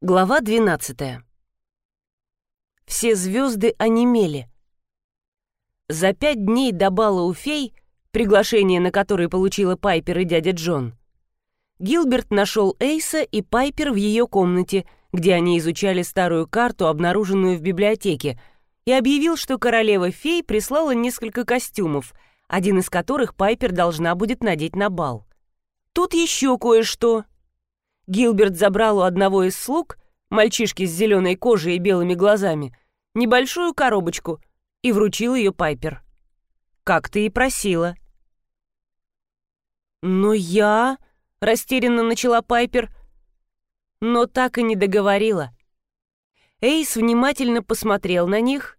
Глава 12. Все звезды онемели. За пять дней до бала у фей, приглашение на которое получила Пайпер и дядя Джон, Гилберт нашел Эйса и Пайпер в ее комнате, где они изучали старую карту, обнаруженную в библиотеке, и объявил, что королева фей прислала несколько костюмов, один из которых Пайпер должна будет надеть на бал. Тут еще кое-что — Гилберт забрал у одного из слуг, мальчишки с зеленой кожей и белыми глазами, небольшую коробочку и вручил ее Пайпер. «Как ты и просила». «Но я...» — растерянно начала Пайпер, но так и не договорила. Эйс внимательно посмотрел на них.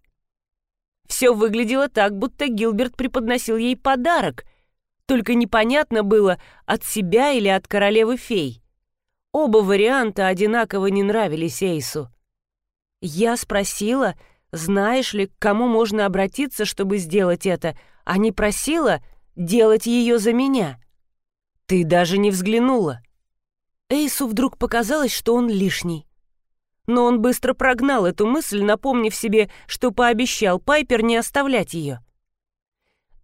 Все выглядело так, будто Гилберт преподносил ей подарок, только непонятно было, от себя или от королевы фей. Оба варианта одинаково не нравились Эйсу. Я спросила, знаешь ли, к кому можно обратиться, чтобы сделать это, а не просила делать ее за меня. Ты даже не взглянула. Эйсу вдруг показалось, что он лишний. Но он быстро прогнал эту мысль, напомнив себе, что пообещал Пайпер не оставлять ее.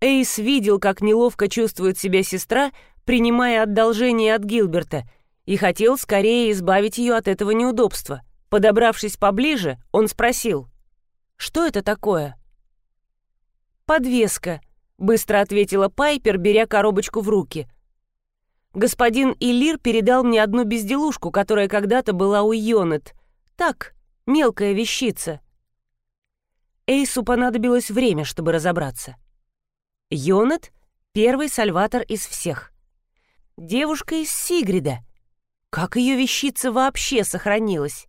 Эйс видел, как неловко чувствует себя сестра, принимая одолжение от Гилберта, и хотел скорее избавить ее от этого неудобства. Подобравшись поближе, он спросил, «Что это такое?» «Подвеска», — быстро ответила Пайпер, беря коробочку в руки. «Господин Илир передал мне одну безделушку, которая когда-то была у Йонет. Так, мелкая вещица». Эйсу понадобилось время, чтобы разобраться. Йонет — первый сальватор из всех. Девушка из Сигрида — как ее вещица вообще сохранилась?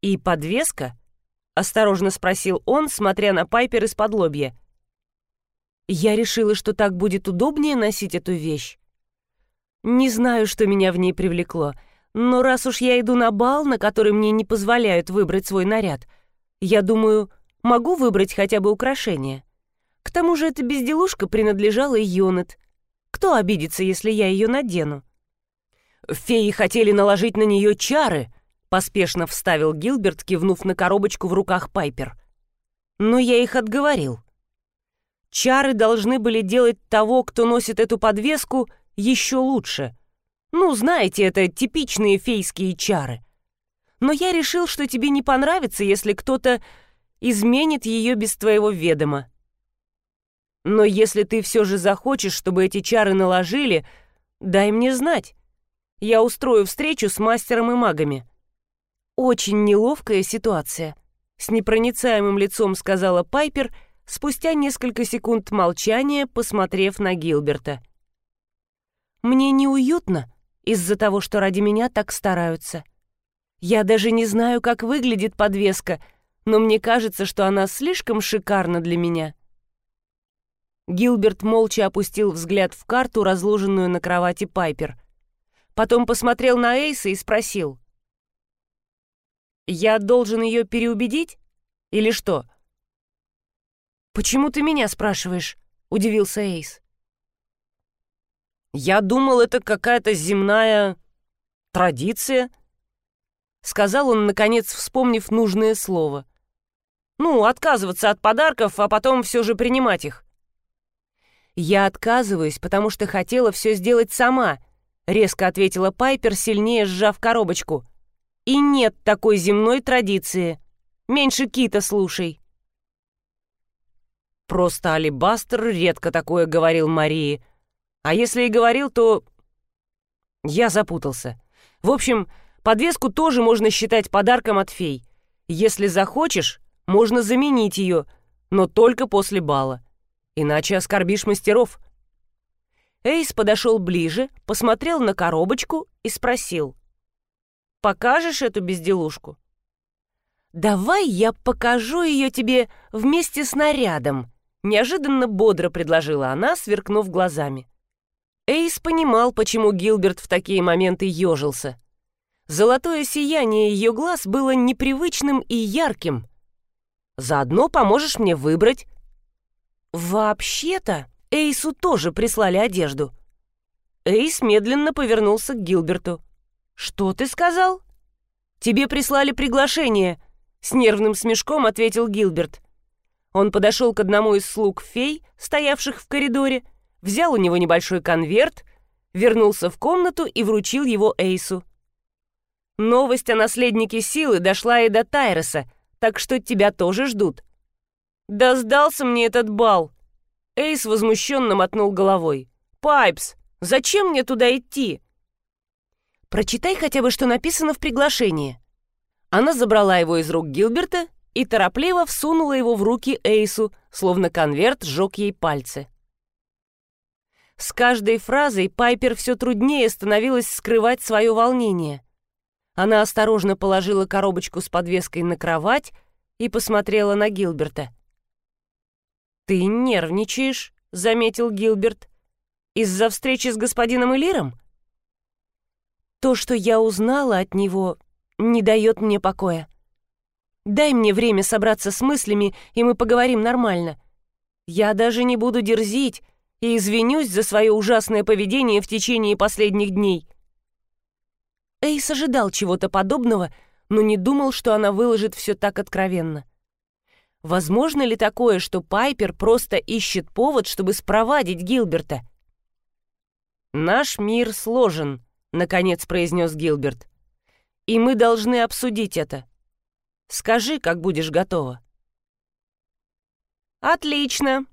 «И подвеска?» — осторожно спросил он, смотря на Пайпер из-под лобья. Я решила, что так будет удобнее носить эту вещь. Не знаю, что меня в ней привлекло, но раз уж я иду на бал, на который мне не позволяют выбрать свой наряд, я думаю, могу выбрать хотя бы украшение. К тому же эта безделушка принадлежала Йонет. Кто обидится, если я ее надену? «Феи хотели наложить на нее чары», — поспешно вставил Гилберт, кивнув на коробочку в руках Пайпер. «Но я их отговорил. Чары должны были делать того, кто носит эту подвеску, еще лучше. Ну, знаете, это типичные фейские чары. Но я решил, что тебе не понравится, если кто-то изменит ее без твоего ведома. Но если ты все же захочешь, чтобы эти чары наложили, дай мне знать. Я устрою встречу с мастером и магами». «Очень неловкая ситуация», — с непроницаемым лицом сказала Пайпер, спустя несколько секунд молчания, посмотрев на Гилберта. «Мне неуютно из-за того, что ради меня так стараются. Я даже не знаю, как выглядит подвеска, но мне кажется, что она слишком шикарна для меня». Гилберт молча опустил взгляд в карту, разложенную на кровати Пайпер — Потом посмотрел на Эйса и спросил. «Я должен ее переубедить? Или что?» «Почему ты меня спрашиваешь?» — удивился Эйс. «Я думал, это какая-то земная традиция», — сказал он, наконец, вспомнив нужное слово. «Ну, отказываться от подарков, а потом все же принимать их». «Я отказываюсь, потому что хотела все сделать сама», резко ответила Пайпер, сильнее сжав коробочку. И нет такой земной традиции. Меньше кита слушай. Просто Алибастер редко такое говорил Марии. А если и говорил, то... Я запутался. В общем, подвеску тоже можно считать подарком от фей. Если захочешь, можно заменить ее, но только после бала. Иначе оскорбишь мастеров. Эйс подошел ближе, посмотрел на коробочку и спросил. «Покажешь эту безделушку?» «Давай я покажу ее тебе вместе с нарядом», — неожиданно бодро предложила она, сверкнув глазами. Эйс понимал, почему Гилберт в такие моменты ежился. Золотое сияние ее глаз было непривычным и ярким. «Заодно поможешь мне выбрать». «Вообще-то...» Эйсу тоже прислали одежду. Эйс медленно повернулся к Гилберту. «Что ты сказал?» «Тебе прислали приглашение», — с нервным смешком ответил Гилберт. Он подошел к одному из слуг фей, стоявших в коридоре, взял у него небольшой конверт, вернулся в комнату и вручил его Эйсу. «Новость о наследнике силы дошла и до Тайроса, так что тебя тоже ждут». «Да сдался мне этот бал!» Эйс возмущенно мотнул головой. «Пайпс, зачем мне туда идти?» «Прочитай хотя бы, что написано в приглашении». Она забрала его из рук Гилберта и торопливо всунула его в руки Эйсу, словно конверт сжег ей пальцы. С каждой фразой Пайпер все труднее становилось скрывать свое волнение. Она осторожно положила коробочку с подвеской на кровать и посмотрела на Гилберта. «Ты нервничаешь», — заметил Гилберт. «Из-за встречи с господином Элиром?» «То, что я узнала от него, не дает мне покоя. Дай мне время собраться с мыслями, и мы поговорим нормально. Я даже не буду дерзить и извинюсь за свое ужасное поведение в течение последних дней». Эйс ожидал чего-то подобного, но не думал, что она выложит все так откровенно. Возможно ли такое, что Пайпер просто ищет повод, чтобы спровадить Гилберта? «Наш мир сложен», — наконец произнес Гилберт. «И мы должны обсудить это. Скажи, как будешь готова». «Отлично!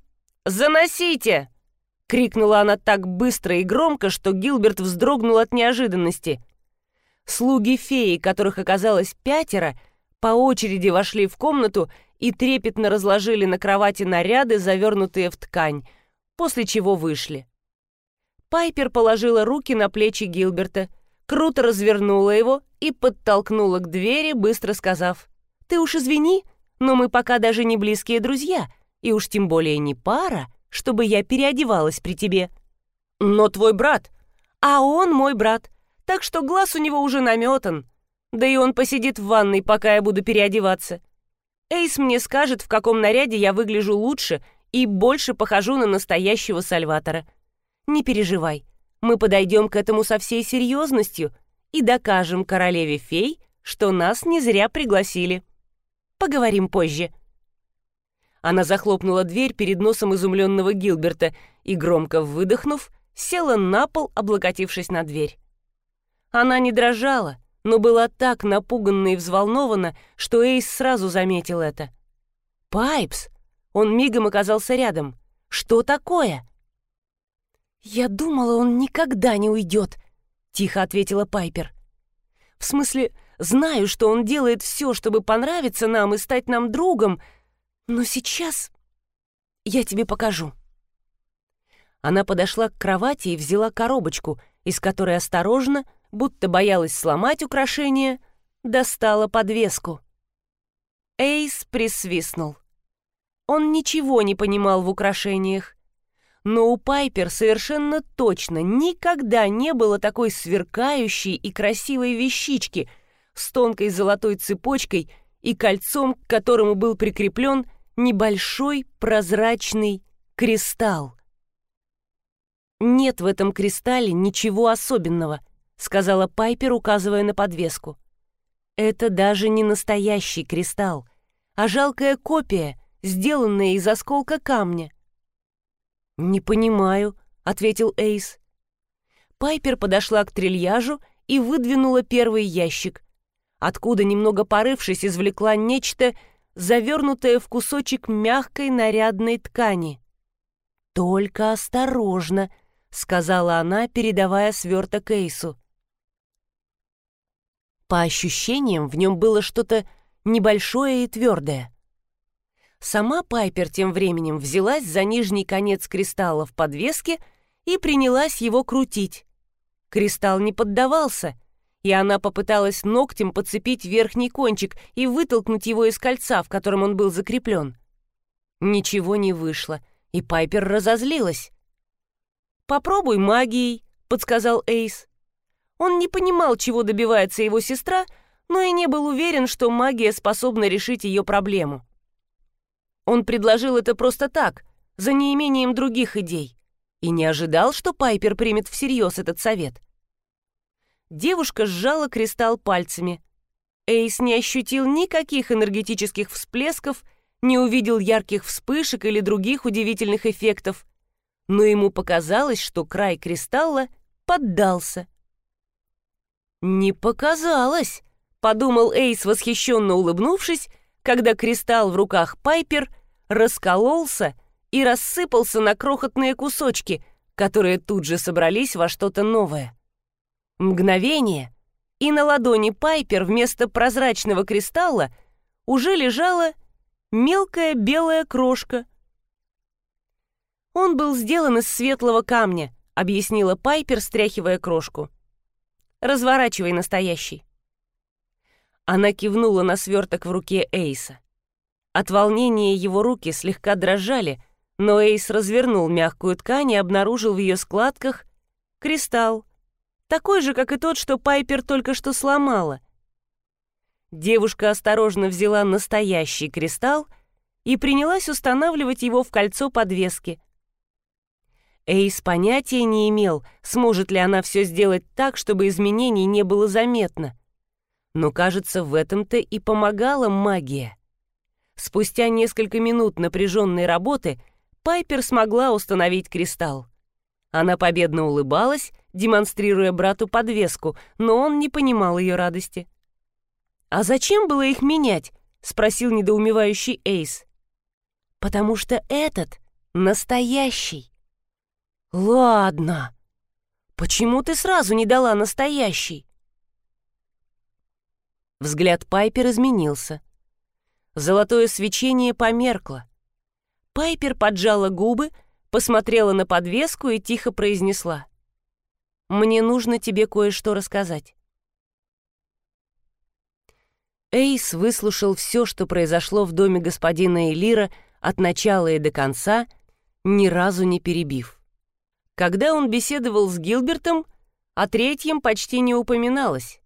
Заносите!» — крикнула она так быстро и громко, что Гилберт вздрогнул от неожиданности. Слуги феи, которых оказалось пятеро, по очереди вошли в комнату и трепетно разложили на кровати наряды, завернутые в ткань, после чего вышли. Пайпер положила руки на плечи Гилберта, круто развернула его и подтолкнула к двери, быстро сказав, «Ты уж извини, но мы пока даже не близкие друзья, и уж тем более не пара, чтобы я переодевалась при тебе». «Но твой брат...» «А он мой брат, так что глаз у него уже наметан. Да и он посидит в ванной, пока я буду переодеваться. Эйс мне скажет, в каком наряде я выгляжу лучше и больше похожу на настоящего Сальватора. Не переживай, мы подойдем к этому со всей серьезностью и докажем королеве фей, что нас не зря пригласили. Поговорим позже». Она захлопнула дверь перед носом изумленного Гилберта и, громко выдохнув, села на пол, облокотившись на дверь. Она не дрожала, но была так напуганна и взволнована, что Эйс сразу заметил это. «Пайпс!» Он мигом оказался рядом. «Что такое?» «Я думала, он никогда не уйдет», — тихо ответила Пайпер. «В смысле, знаю, что он делает все, чтобы понравиться нам и стать нам другом, но сейчас я тебе покажу». Она подошла к кровати и взяла коробочку, из которой осторожно будто боялась сломать украшение, достала подвеску. Эйс присвистнул. Он ничего не понимал в украшениях, но у Пайпер совершенно точно никогда не было такой сверкающей и красивой вещички с тонкой золотой цепочкой и кольцом, к которому был прикреплен небольшой прозрачный кристалл. Нет в этом кристалле ничего особенного —— сказала Пайпер, указывая на подвеску. «Это даже не настоящий кристалл, а жалкая копия, сделанная из осколка камня». «Не понимаю», — ответил Эйс. Пайпер подошла к трильяжу и выдвинула первый ящик, откуда, немного порывшись, извлекла нечто, завернутое в кусочек мягкой нарядной ткани. «Только осторожно», — сказала она, передавая сверток Эйсу. По ощущениям, в нем было что-то небольшое и твердое. Сама Пайпер тем временем взялась за нижний конец кристалла в подвеске и принялась его крутить. Кристалл не поддавался, и она попыталась ногтем подцепить верхний кончик и вытолкнуть его из кольца, в котором он был закреплен. Ничего не вышло, и Пайпер разозлилась. «Попробуй магией», — подсказал Эйс. Он не понимал, чего добивается его сестра, но и не был уверен, что магия способна решить ее проблему. Он предложил это просто так, за неимением других идей, и не ожидал, что Пайпер примет всерьез этот совет. девушка сжала кристалл пальцами. Эйс не ощутил никаких энергетических всплесков, не увидел ярких вспышек или других удивительных эффектов, но ему показалось, что край кристалла поддался. «Не показалось», — подумал Эйс, восхищенно улыбнувшись, когда кристалл в руках Пайпер раскололся и рассыпался на крохотные кусочки, которые тут же собрались во что-то новое. Мгновение, и на ладони Пайпер вместо прозрачного кристалла уже лежала мелкая белая крошка. «Он был сделан из светлого камня», — объяснила Пайпер, стряхивая крошку. «Разворачивай настоящий». Она кивнула на сверток в руке Эйса. От волнения его руки слегка дрожали, но Эйс развернул мягкую ткань и обнаружил в ее складках кристалл, такой же, как и тот, что Пайпер только что сломала. Девушка осторожно взяла настоящий кристалл и принялась устанавливать его в кольцо подвески. Эйс понятия не имел, сможет ли она все сделать так, чтобы изменений не было заметно. Но, кажется, в этом-то и помогала магия. Спустя несколько минут напряженной работы Пайпер смогла установить кристалл. Она победно улыбалась, демонстрируя брату подвеску, но он не понимал ее радости. «А зачем было их менять?» — спросил недоумевающий Эйс. «Потому что этот настоящий». «Ладно. Почему ты сразу не дала настоящий?» Взгляд Пайпер изменился. Золотое свечение померкло. Пайпер поджала губы, посмотрела на подвеску и тихо произнесла. «Мне нужно тебе кое-что рассказать». Эйс выслушал все, что произошло в доме господина Элира от начала и до конца, ни разу не перебив. Когда он беседовал с Гилбертом, о третьем почти не упоминалось.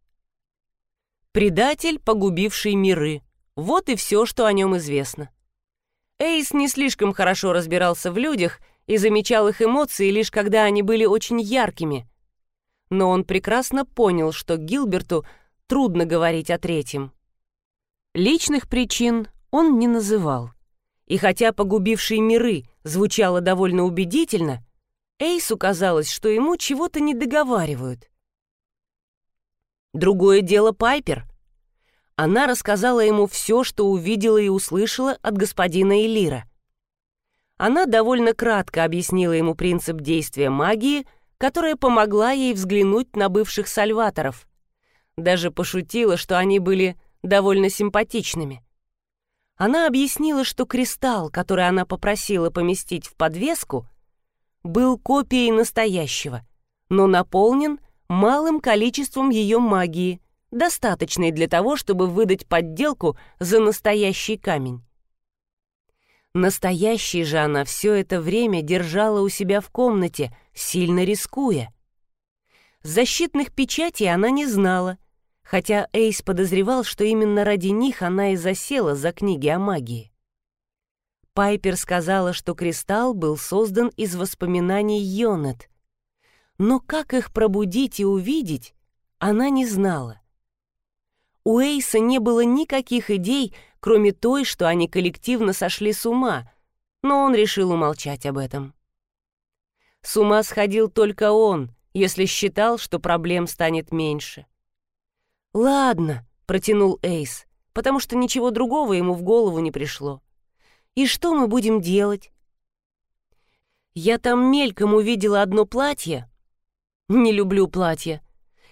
Предатель, погубивший миры. Вот и все, что о нем известно. Эйс не слишком хорошо разбирался в людях и замечал их эмоции лишь когда они были очень яркими. Но он прекрасно понял, что Гилберту трудно говорить о третьем. Личных причин он не называл. И хотя погубившие миры звучало довольно убедительно, Эйсу казалось, что ему чего-то не договаривают. Другое дело Пайпер. Она рассказала ему все, что увидела и услышала от господина Элира. Она довольно кратко объяснила ему принцип действия магии, которая помогла ей взглянуть на бывших сальваторов. Даже пошутила, что они были довольно симпатичными. Она объяснила, что кристалл, который она попросила поместить в подвеску, был копией настоящего, но наполнен малым количеством ее магии, достаточной для того, чтобы выдать подделку за настоящий камень. Настоящий же она все это время держала у себя в комнате, сильно рискуя. Защитных печатей она не знала, хотя Эйс подозревал, что именно ради них она и засела за книги о магии. Пайпер сказала, что кристалл был создан из воспоминаний Йонет. Но как их пробудить и увидеть, она не знала. У Эйса не было никаких идей, кроме той, что они коллективно сошли с ума, но он решил умолчать об этом. С ума сходил только он, если считал, что проблем станет меньше. «Ладно», — протянул Эйс, потому что ничего другого ему в голову не пришло. «И что мы будем делать?» «Я там мельком увидела одно платье. Не люблю платья.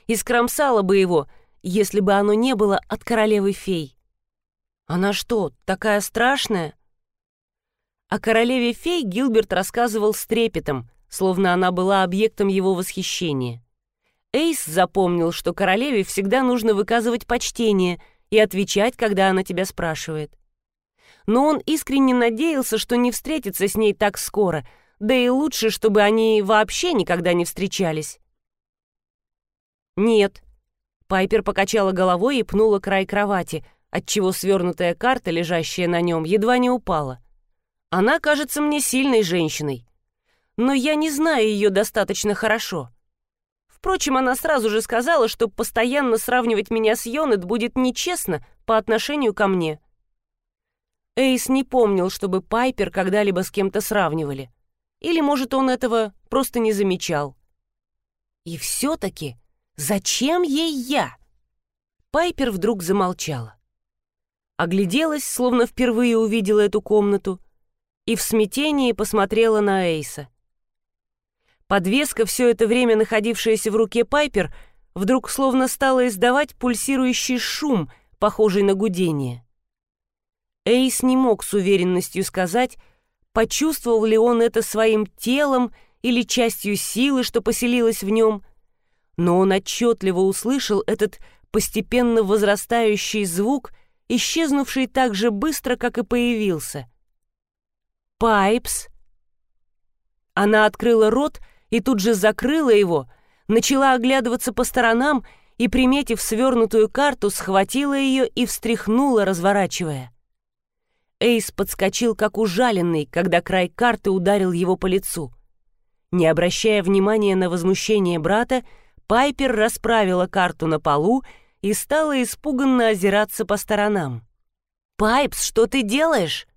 И скромсала бы его, если бы оно не было от королевы-фей. Она что, такая страшная?» О королеве-фей Гилберт рассказывал с трепетом, словно она была объектом его восхищения. Эйс запомнил, что королеве всегда нужно выказывать почтение и отвечать, когда она тебя спрашивает. Но он искренне надеялся, что не встретится с ней так скоро, да и лучше, чтобы они вообще никогда не встречались. «Нет», Пайпер покачала головой и пнула край кровати, отчего свернутая карта, лежащая на нем, едва не упала. Она кажется мне сильной женщиной, но я не знаю ее достаточно хорошо. Впрочем, она сразу же сказала, что постоянно сравнивать меня с Йонет будет нечестно по отношению ко мне. Эйс не помнил, чтобы Пайпер когда-либо с кем-то сравнивали. Или, может, он этого просто не замечал. И все-таки зачем ей я? Пайпер вдруг замолчала. Огляделась, словно впервые увидела эту комнату, и в смятении посмотрела на Эйса. Подвеска, все это время находившаяся в руке Пайпер, вдруг словно стала издавать пульсирующий шум, похожий на гудение. Эйс не мог с уверенностью сказать, почувствовал ли он это своим телом или частью силы, что поселилась в нем, но он отчетливо услышал этот постепенно возрастающий звук, исчезнувший так же быстро, как и появился. «Пайпс!» Она открыла рот и тут же закрыла его, начала оглядываться по сторонам и, приметив свернутую карту, схватила ее и встряхнула, разворачивая. Эйс подскочил, как ужаленный, когда край карты ударил его по лицу. Не обращая внимания на возмущение брата, Пайпер расправила карту на полу и стала испуганно озираться по сторонам. «Пайпс, что ты делаешь?»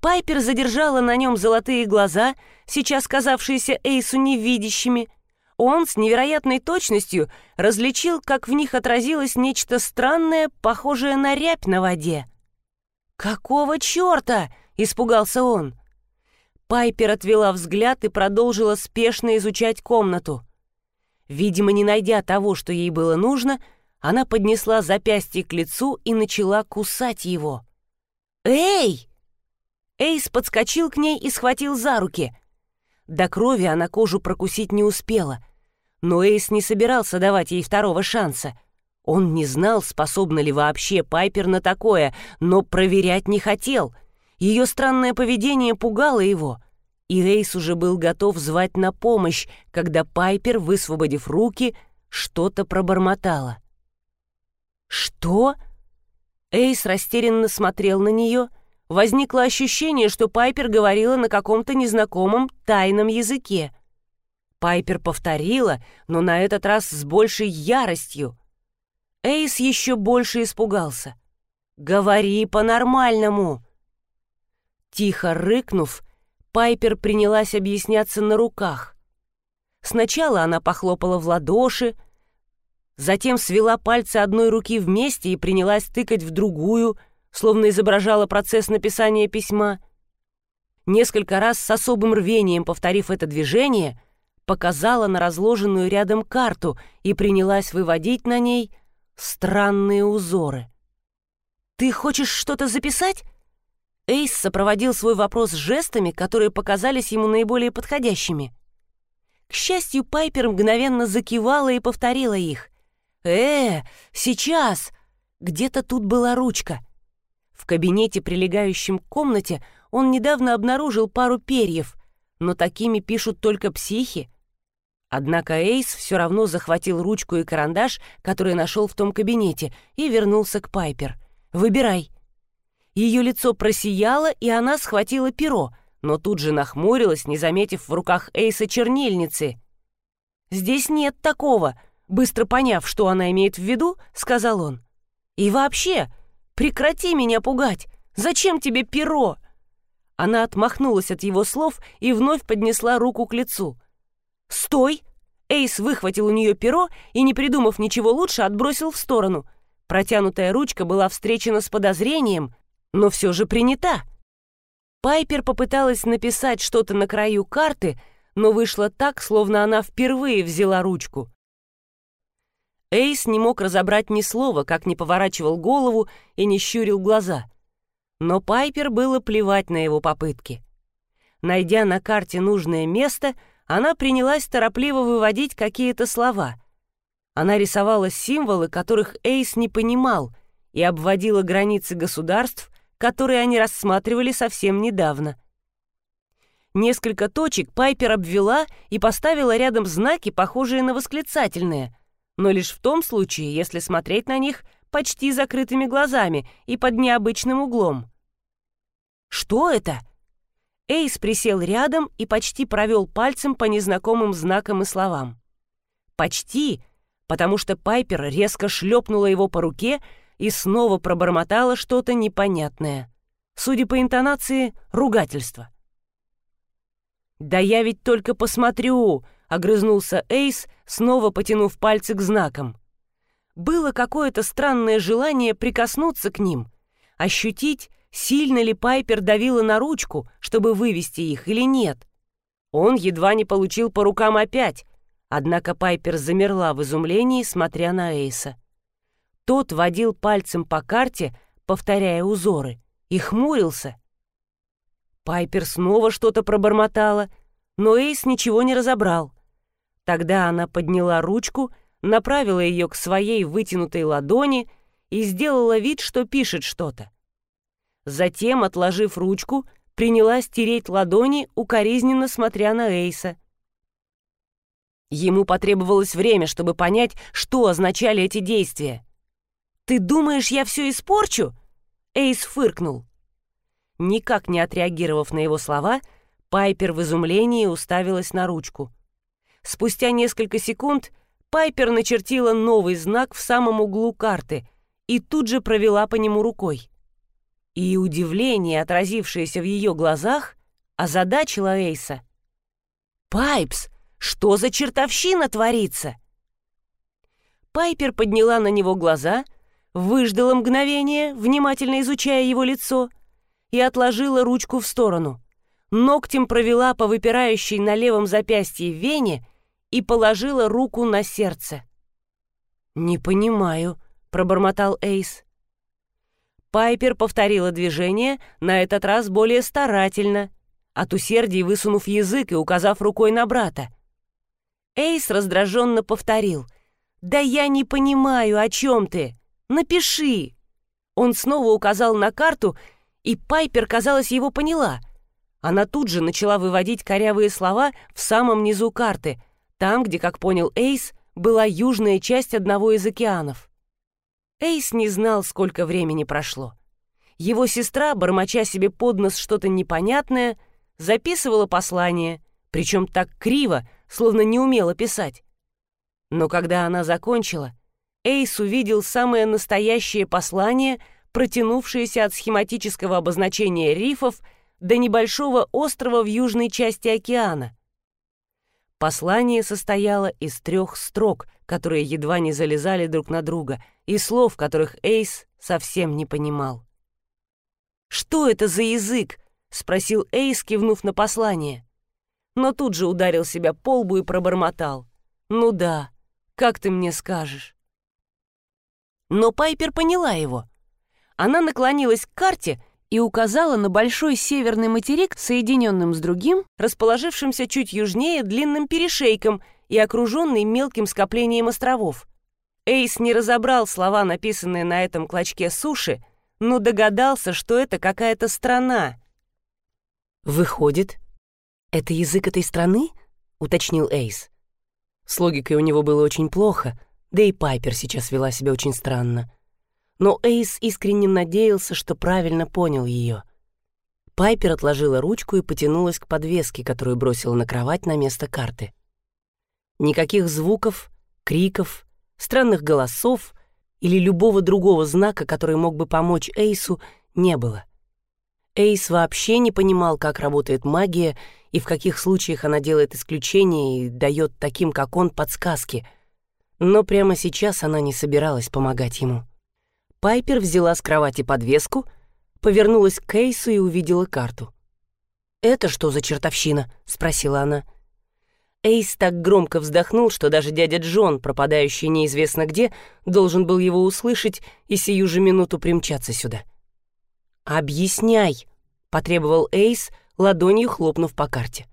Пайпер задержала на нем золотые глаза, сейчас казавшиеся Эйсу невидящими. Он с невероятной точностью различил, как в них отразилось нечто странное, похожее на рябь на воде. «Какого черта?» — испугался он. Пайпер отвела взгляд и продолжила спешно изучать комнату. Видимо, не найдя того, что ей было нужно, она поднесла запястье к лицу и начала кусать его. «Эй!» Эйс подскочил к ней и схватил за руки. До крови она кожу прокусить не успела. Но Эйс не собирался давать ей второго шанса. Он не знал, способна ли вообще Пайпер на такое, но проверять не хотел. Ее странное поведение пугало его. И Эйс уже был готов звать на помощь, когда Пайпер, высвободив руки, что-то пробормотала. «Что?» Эйс растерянно смотрел на нее — возникло ощущение, что Пайпер говорила на каком-то незнакомом тайном языке. Пайпер повторила, но на этот раз с большей яростью. Эйс еще больше испугался. «Говори по-нормальному!» Тихо рыкнув, Пайпер принялась объясняться на руках. Сначала она похлопала в ладоши, затем свела пальцы одной руки вместе и принялась тыкать в другую, словно изображала процесс написания письма. Несколько раз с особым рвением повторив это движение, показала на разложенную рядом карту и принялась выводить на ней странные узоры. «Ты хочешь что-то записать?» Эйс сопроводил свой вопрос жестами, которые показались ему наиболее подходящими. К счастью, Пайпер мгновенно закивала и повторила их. «Э, сейчас!» Где-то тут была ручка. В кабинете, прилегающем к комнате, он недавно обнаружил пару перьев, но такими пишут только психи. Однако Эйс все равно захватил ручку и карандаш, который нашел в том кабинете, и вернулся к Пайпер. «Выбирай». Ее лицо просияло, и она схватила перо, но тут же нахмурилась, не заметив в руках Эйса чернильницы. «Здесь нет такого», — быстро поняв, что она имеет в виду, сказал он. «И вообще, Прекрати меня пугать! Зачем тебе перо?» Она отмахнулась от его слов и вновь поднесла руку к лицу. «Стой!» Эйс выхватил у нее перо и, не придумав ничего лучше, отбросил в сторону. Протянутая ручка была встречена с подозрением, но все же принята. Пайпер попыталась написать что-то на краю карты, но вышло так, словно она впервые взяла ручку. Эйс не мог разобрать ни слова, как не поворачивал голову и не щурил глаза. Но Пайпер было плевать на его попытки. Найдя на карте нужное место, она принялась торопливо выводить какие-то слова. Она рисовала символы, которых Эйс не понимал, и обводила границы государств, которые они рассматривали совсем недавно. Несколько точек Пайпер обвела и поставила рядом знаки, похожие на восклицательные — но лишь в том случае, если смотреть на них почти закрытыми глазами и под необычным углом. «Что это?» Эйс присел рядом и почти провел пальцем по незнакомым знакам и словам. Почти, потому что Пайпер резко шлепнула его по руке и снова пробормотала что-то непонятное. Судя по интонации, ругательство. «Да я ведь только посмотрю!» — огрызнулся Эйс, снова потянув пальцы к знакам. Было какое-то странное желание прикоснуться к ним, ощутить, сильно ли Пайпер давила на ручку, чтобы вывести их или нет. Он едва не получил по рукам опять, однако Пайпер замерла в изумлении, смотря на Эйса. Тот водил пальцем по карте, повторяя узоры, и хмурился. Пайпер снова что-то пробормотала, но Эйс ничего не разобрал. Тогда она подняла ручку, направила ее к своей вытянутой ладони и сделала вид, что пишет что-то. Затем, отложив ручку, принялась тереть ладони, укоризненно смотря на Эйса. Ему потребовалось время, чтобы понять, что означали эти действия. «Ты думаешь, я все испорчу?» Эйс фыркнул. Никак не отреагировав на его слова, Пайпер в изумлении уставилась на ручку. Спустя несколько секунд Пайпер начертила новый знак в самом углу карты и тут же провела по нему рукой. И удивление, отразившееся в ее глазах, озадачило Эйса. «Пайпс, что за чертовщина творится?» Пайпер подняла на него глаза, выждала мгновение, внимательно изучая его лицо, и отложила ручку в сторону. Ногтем провела по выпирающей на левом запястье вене и положила руку на сердце. «Не понимаю», — пробормотал Эйс. Пайпер повторила движение, на этот раз более старательно, от усердия высунув язык и указав рукой на брата. Эйс раздраженно повторил. «Да я не понимаю, о чем ты. Напиши!» Он снова указал на карту, и Пайпер, казалось, его поняла. Она тут же начала выводить корявые слова в самом низу карты, там, где, как понял Эйс, была южная часть одного из океанов. Эйс не знал, сколько времени прошло. Его сестра, бормоча себе под нос что-то непонятное, записывала послание, причем так криво, словно не умела писать. Но когда она закончила, Эйс увидел самое настоящее послание, протянувшееся от схематического обозначения рифов до небольшого острова в южной части океана. Послание состояло из трех строк, которые едва не залезали друг на друга, и слов, которых Эйс совсем не понимал. «Что это за язык?» — спросил Эйс, кивнув на послание. Но тут же ударил себя по лбу и пробормотал. «Ну да, как ты мне скажешь?» Но Пайпер поняла его. Она наклонилась к карте и указала на большой северный материк, соединенным с другим, расположившимся чуть южнее длинным перешейком и окруженный мелким скоплением островов. Эйс не разобрал слова, написанные на этом клочке суши, но догадался, что это какая-то страна. «Выходит, это язык этой страны?» — уточнил Эйс. С логикой у него было очень плохо, да и Пайпер сейчас вела себя очень странно но Эйс искренне надеялся, что правильно понял ее. Пайпер отложила ручку и потянулась к подвеске, которую бросила на кровать на место карты. Никаких звуков, криков, странных голосов или любого другого знака, который мог бы помочь Эйсу, не было. Эйс вообще не понимал, как работает магия и в каких случаях она делает исключения и дает таким, как он, подсказки. Но прямо сейчас она не собиралась помогать ему. Пайпер взяла с кровати подвеску, повернулась к Кейсу и увидела карту. «Это что за чертовщина?» — спросила она. Эйс так громко вздохнул, что даже дядя Джон, пропадающий неизвестно где, должен был его услышать и сию же минуту примчаться сюда. «Объясняй!» — потребовал Эйс, ладонью хлопнув по карте.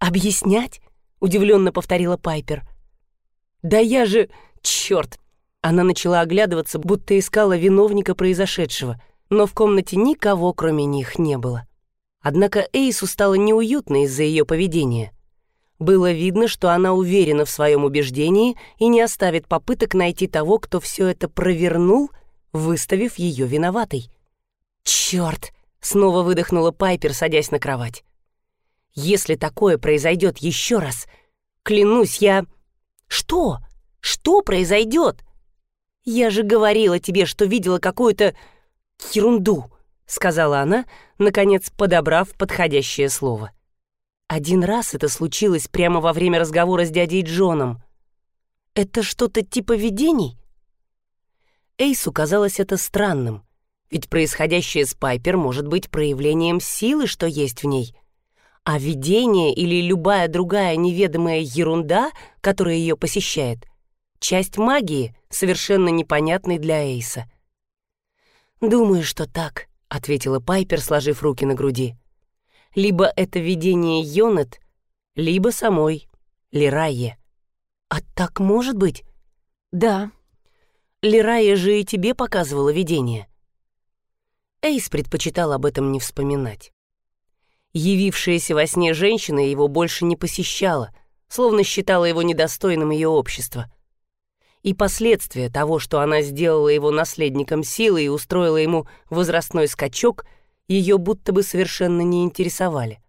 «Объяснять?» — удивленно повторила Пайпер. «Да я же... Черт! Она начала оглядываться, будто искала виновника произошедшего, но в комнате никого, кроме них, не было. Однако Эйсу стало неуютно из-за ее поведения. Было видно, что она уверена в своем убеждении и не оставит попыток найти того, кто все это провернул, выставив ее виноватой. «Черт!» — снова выдохнула Пайпер, садясь на кровать. «Если такое произойдет еще раз, клянусь, я...» «Что? Что произойдет?» «Я же говорила тебе, что видела какую-то ерунду», — сказала она, наконец подобрав подходящее слово. Один раз это случилось прямо во время разговора с дядей Джоном. «Это что-то типа видений?» Эйсу казалось это странным, ведь происходящее с Пайпер может быть проявлением силы, что есть в ней. А видение или любая другая неведомая ерунда, которая ее посещает, часть магии, совершенно непонятной для Эйса. «Думаю, что так», — ответила Пайпер, сложив руки на груди. «Либо это видение Йонет, либо самой Лирайе». «А так может быть?» «Да», Лирая же и тебе показывала видение. Эйс предпочитал об этом не вспоминать. Явившаяся во сне женщина его больше не посещала, словно считала его недостойным ее общества. И последствия того, что она сделала его наследником силы и устроила ему возрастной скачок, ее будто бы совершенно не интересовали.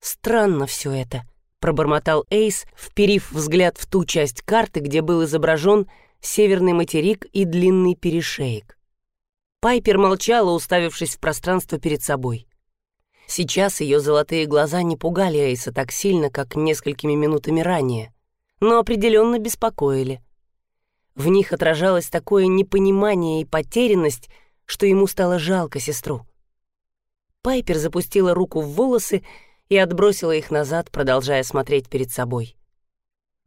«Странно все это», — пробормотал Эйс, вперив взгляд в ту часть карты, где был изображен северный материк и длинный перешеек. Пайпер молчала, уставившись в пространство перед собой. Сейчас ее золотые глаза не пугали Эйса так сильно, как несколькими минутами ранее, но определенно беспокоили. В них отражалось такое непонимание и потерянность, что ему стало жалко сестру. Пайпер запустила руку в волосы и отбросила их назад, продолжая смотреть перед собой.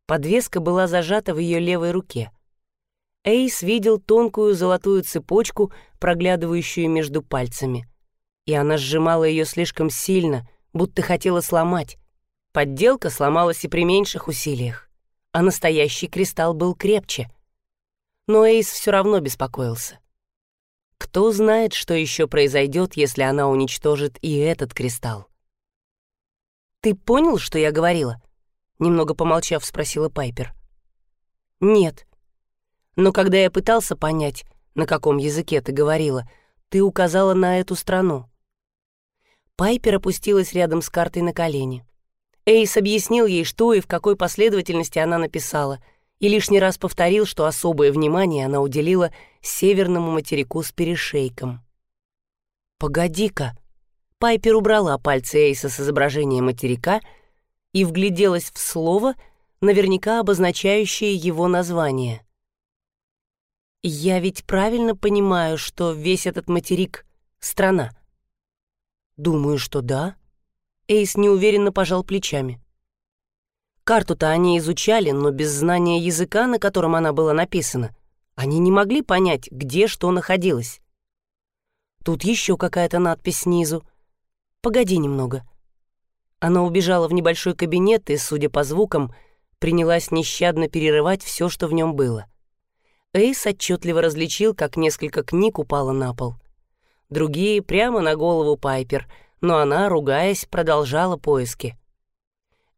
Подвеска была зажата в ее левой руке. Эйс видел тонкую золотую цепочку, проглядывающую между пальцами. И она сжимала ее слишком сильно, будто хотела сломать. Подделка сломалась и при меньших усилиях. А настоящий кристалл был крепче. Но Эйс все равно беспокоился. Кто знает, что еще произойдет, если она уничтожит и этот кристалл? «Ты понял, что я говорила?» Немного помолчав, спросила Пайпер. «Нет», но когда я пытался понять, на каком языке ты говорила, ты указала на эту страну. Пайпер опустилась рядом с картой на колени. Эйс объяснил ей, что и в какой последовательности она написала, и лишний раз повторил, что особое внимание она уделила северному материку с перешейком. «Погоди-ка!» Пайпер убрала пальцы Эйса с изображения материка и вгляделась в слово, наверняка обозначающее его название. Я ведь правильно понимаю, что весь этот материк — страна? Думаю, что да. Эйс неуверенно пожал плечами. Карту-то они изучали, но без знания языка, на котором она была написана, они не могли понять, где что находилось. Тут еще какая-то надпись снизу. «Погоди немного». Она убежала в небольшой кабинет и, судя по звукам, принялась нещадно перерывать все, что в нем было. Эйс отчетливо различил, как несколько книг упало на пол. Другие прямо на голову Пайпер, но она, ругаясь, продолжала поиски.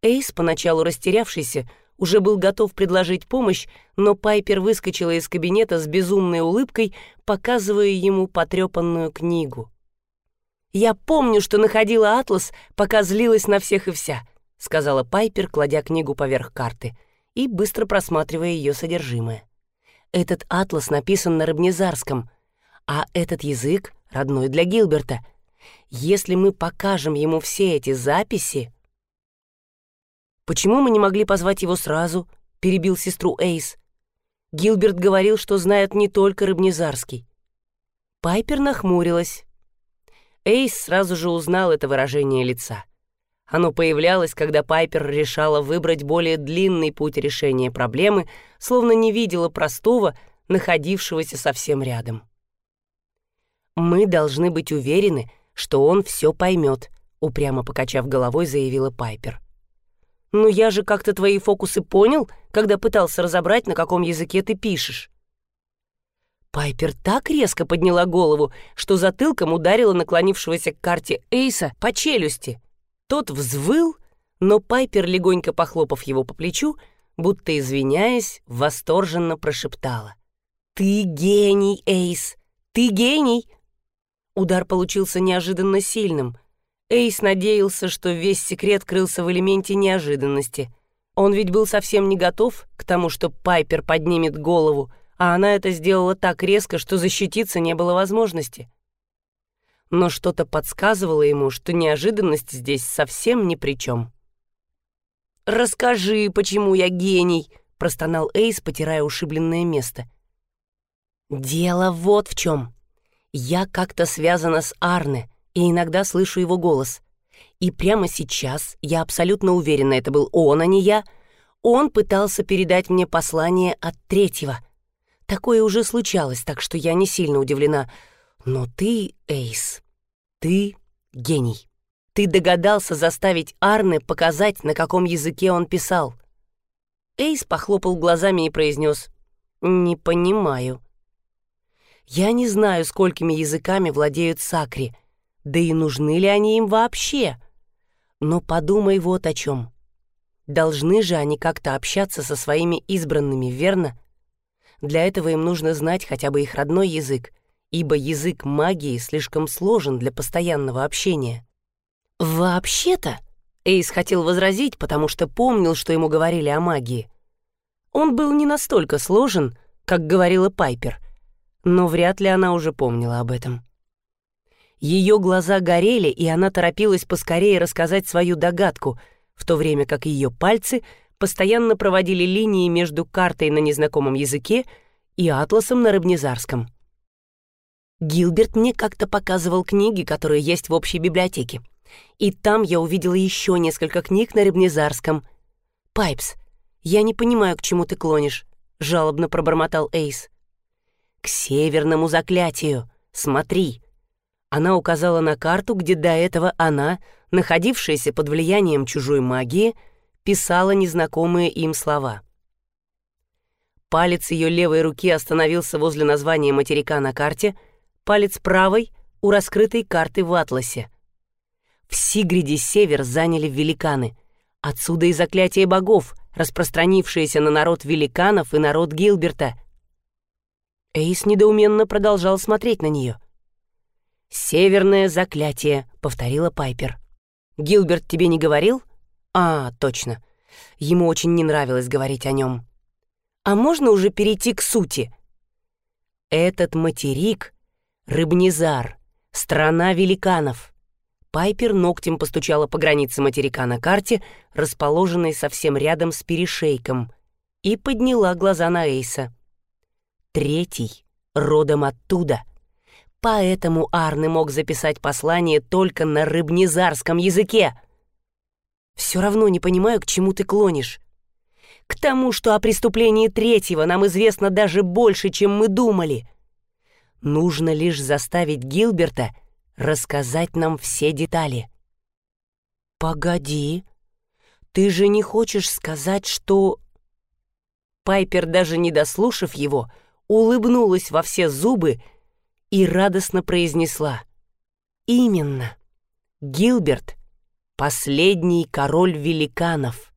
Эйс, поначалу растерявшийся, уже был готов предложить помощь, но Пайпер выскочила из кабинета с безумной улыбкой, показывая ему потрепанную книгу. «Я помню, что находила атлас, пока злилась на всех и вся», — сказала Пайпер, кладя книгу поверх карты и быстро просматривая ее содержимое. Этот атлас написан на рыбнезарском, а этот язык родной для Гилберта. Если мы покажем ему все эти записи... «Почему мы не могли позвать его сразу?» — перебил сестру Эйс. Гилберт говорил, что знает не только рыбнезарский. Пайпер нахмурилась. Эйс сразу же узнал это выражение лица. Оно появлялось, когда Пайпер решала выбрать более длинный путь решения проблемы, словно не видела простого, находившегося совсем рядом. «Мы должны быть уверены, что он все поймет», — упрямо покачав головой, заявила Пайпер. «Ну я же как-то твои фокусы понял, когда пытался разобрать, на каком языке ты пишешь». Пайпер так резко подняла голову, что затылком ударила наклонившегося к карте Эйса по челюсти — тот взвыл, но Пайпер, легонько похлопав его по плечу, будто извиняясь, восторженно прошептала. «Ты гений, Эйс! Ты гений!» Удар получился неожиданно сильным. Эйс надеялся, что весь секрет крылся в элементе неожиданности. Он ведь был совсем не готов к тому, что Пайпер поднимет голову, а она это сделала так резко, что защититься не было возможности. Но что-то подсказывало ему, что неожиданность здесь совсем ни при чем. «Расскажи, почему я гений!» — простонал Эйс, потирая ушибленное место. «Дело вот в чем. Я как-то связана с Арне, и иногда слышу его голос. И прямо сейчас, я абсолютно уверена, это был он, а не я, он пытался передать мне послание от третьего. Такое уже случалось, так что я не сильно удивлена. Но ты, Эйс, ты гений. Ты догадался заставить Арне показать, на каком языке он писал. Эйс похлопал глазами и произнес «Не понимаю». Я не знаю, сколькими языками владеют Сакри, да и нужны ли они им вообще. Но подумай вот о чем. Должны же они как-то общаться со своими избранными, верно? Для этого им нужно знать хотя бы их родной язык, ибо язык магии слишком сложен для постоянного общения. «Вообще-то», — Эйс хотел возразить, потому что помнил, что ему говорили о магии. Он был не настолько сложен, как говорила Пайпер, но вряд ли она уже помнила об этом. Ее глаза горели, и она торопилась поскорее рассказать свою догадку, в то время как ее пальцы постоянно проводили линии между картой на незнакомом языке и атласом на рыбнезарском. Гилберт мне как-то показывал книги, которые есть в общей библиотеке. И там я увидела еще несколько книг на рыбнезарском. «Пайпс, я не понимаю, к чему ты клонишь», — жалобно пробормотал Эйс. «К северному заклятию. Смотри». Она указала на карту, где до этого она, находившаяся под влиянием чужой магии, писала незнакомые им слова. Палец ее левой руки остановился возле названия материка на карте, палец правой — у раскрытой карты в атласе. В Сигриде север заняли великаны. Отсюда и заклятие богов, распространившееся на народ великанов и народ Гилберта. Эйс недоуменно продолжал смотреть на нее — «Северное заклятие», — повторила Пайпер. «Гилберт тебе не говорил?» «А, точно. Ему очень не нравилось говорить о нем. А можно уже перейти к сути?» «Этот материк — Рыбнезар, страна великанов». Пайпер ногтем постучала по границе материка на карте, расположенной совсем рядом с перешейком, и подняла глаза на Эйса. «Третий, родом оттуда», Поэтому Арны мог записать послание только на рыбнезарском языке. Все равно не понимаю, к чему ты клонишь. К тому, что о преступлении третьего нам известно даже больше, чем мы думали. Нужно лишь заставить Гилберта рассказать нам все детали. «Погоди, ты же не хочешь сказать, что...» Пайпер, даже не дослушав его, улыбнулась во все зубы и радостно произнесла. «Именно. Гилберт — последний король великанов».